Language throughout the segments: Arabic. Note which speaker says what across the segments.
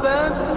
Speaker 1: وبد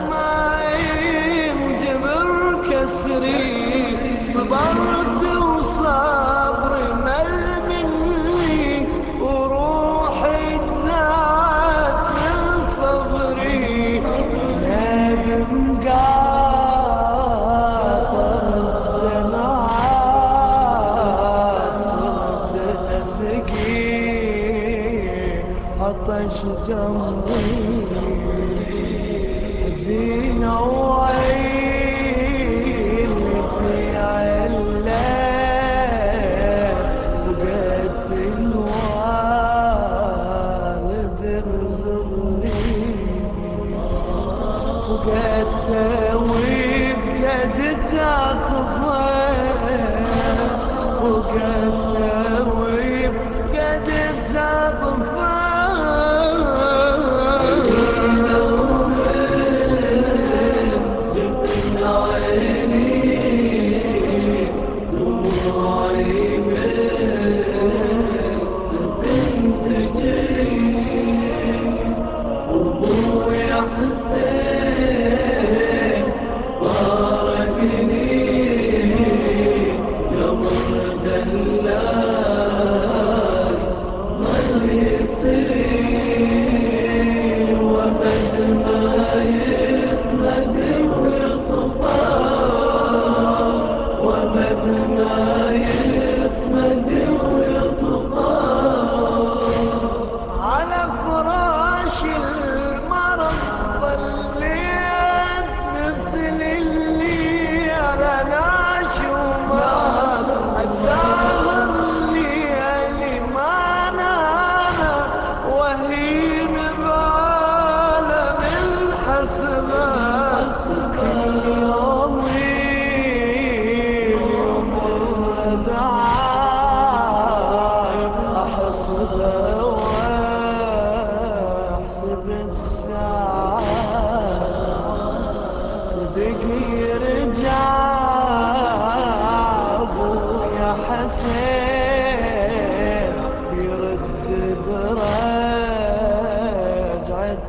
Speaker 1: Take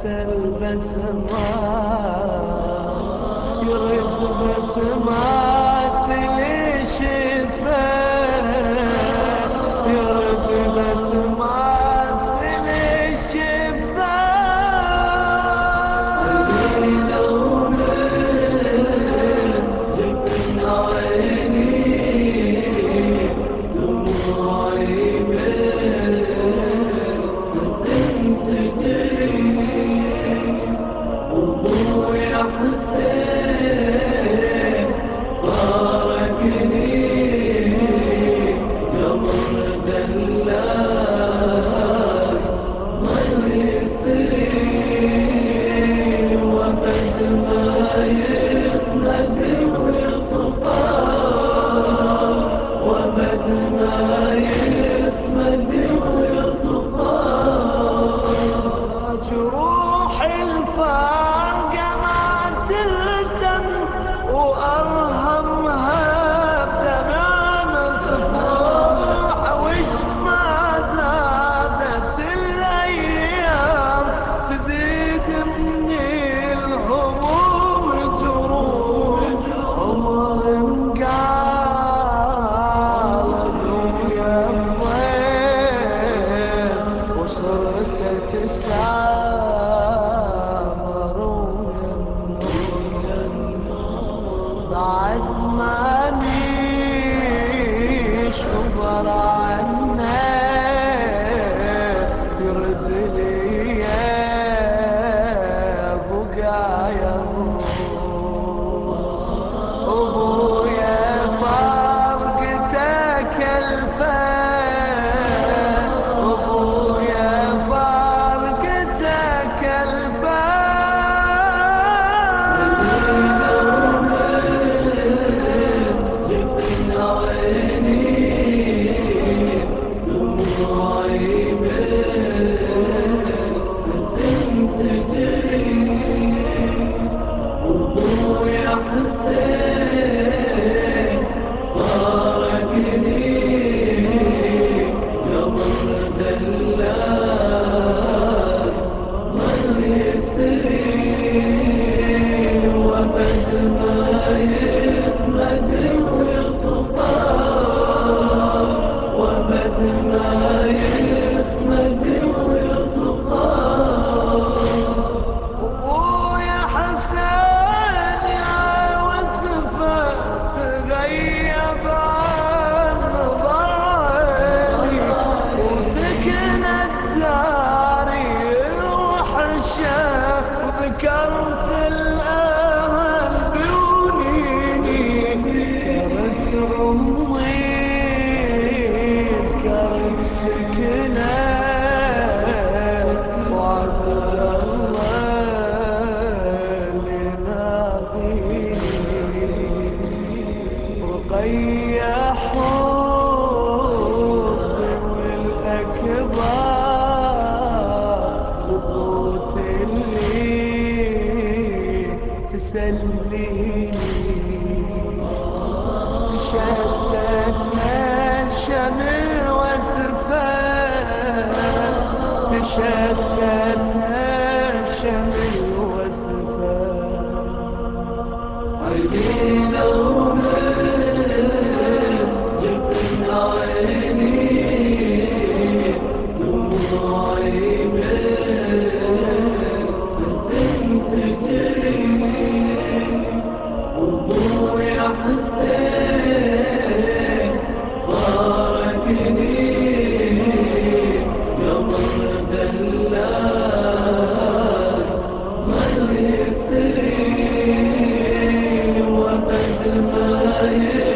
Speaker 1: البسمات يرد بسمات ويا والأكبر اللي تشتت من شمل وسفة تشتت تسري وقد ما يسري